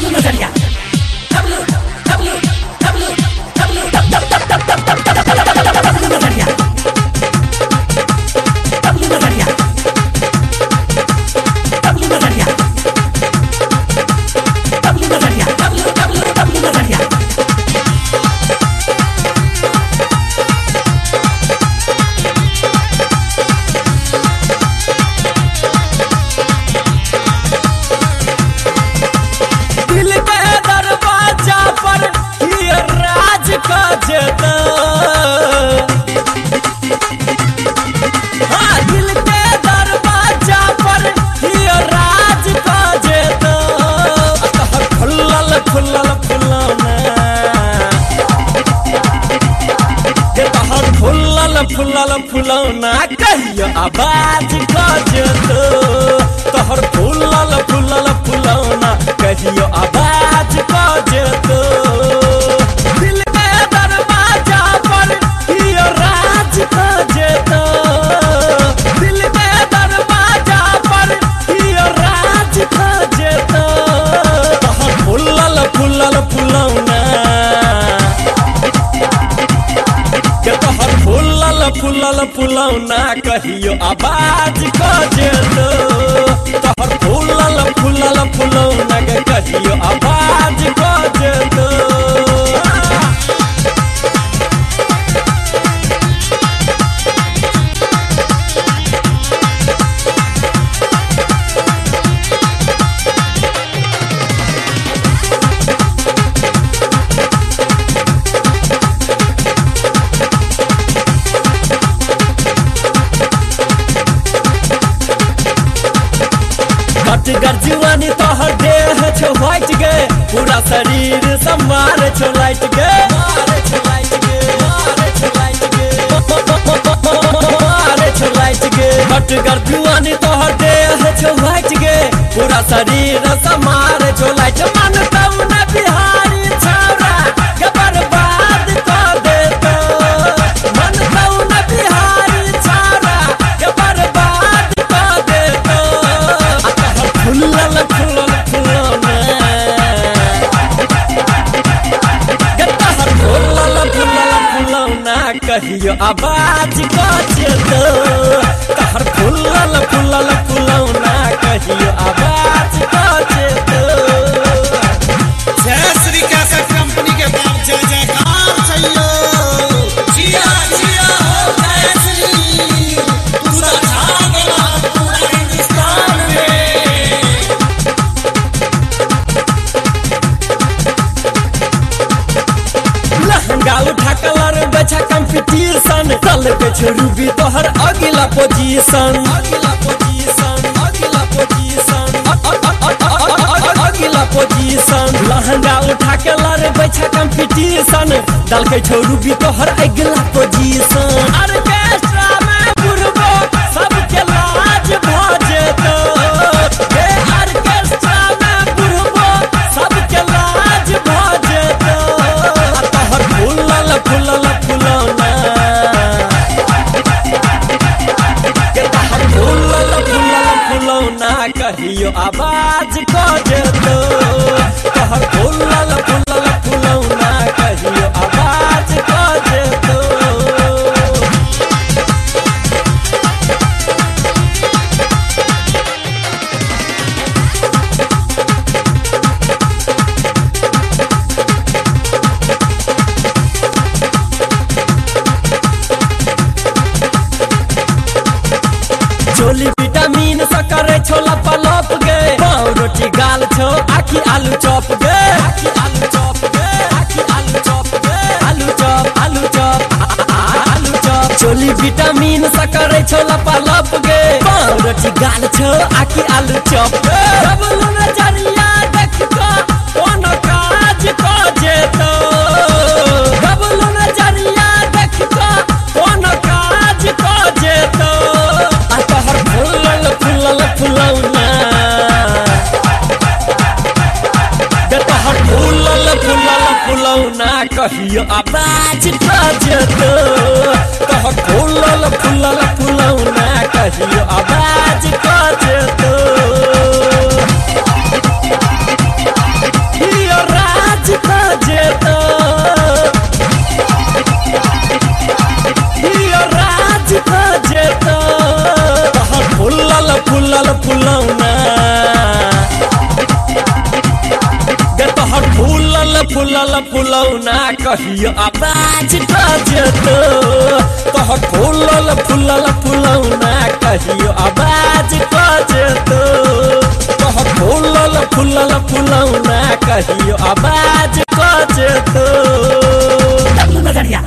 Cuando फूलल फुलौना कहियो आवाज़ गजतो तोहर फूलल फूलल फुलौना कहियो आवाज़ फुलौना कहियो आवाज़ गजलो कटगर हर तोहर देह छो व्हाइट गे। पूरा शरीर समार छो लाइट गे। मार छो लाइट गे मार छो लाइट गे। मार छो लाइट गे कटगर जुआनी तोहर देह छो व्हाइट गे। पूरा शरीर समार छो लाइट मन कहियो आवाज़ गजतो तहर फुल्लल फुल्लल फुल्लौना लहंगा उठा कलर बेचा कंपटीशन कल छोरू भी तोहर अगला पोजीशन अगला पोजीशन अगला पोजीशन अगला पोजीशन लहंगा उठा के लर बेचा कंपटीशन दल के छोरू भी तोहर अगला पोजीशन ऑर्केस्ट्रा hiyyo abbaa. चोली विटामिन से करे छोला पलप गे। पाव रोटी गाल छो, आखी आलू चॉप गे। आखी आलू चॉप गे, आखी आलू चॉप गे। आलू चॉप आलू चॉप आलू चॉप। चोली विटामिन से करे छोला पलप गे। पाव रोटी गाल छो, आखी आलू चॉप गे। कहियो आवाज़ फुलल फुलौना कहियो आवाज़ फुलौना कहियो आवाज़ गजतो तह फुलल फुलल फुलौना कहियो आवाज़ गजतो तह फुलल फुलल फुलौना कहियो आवाज़ नज़रिया।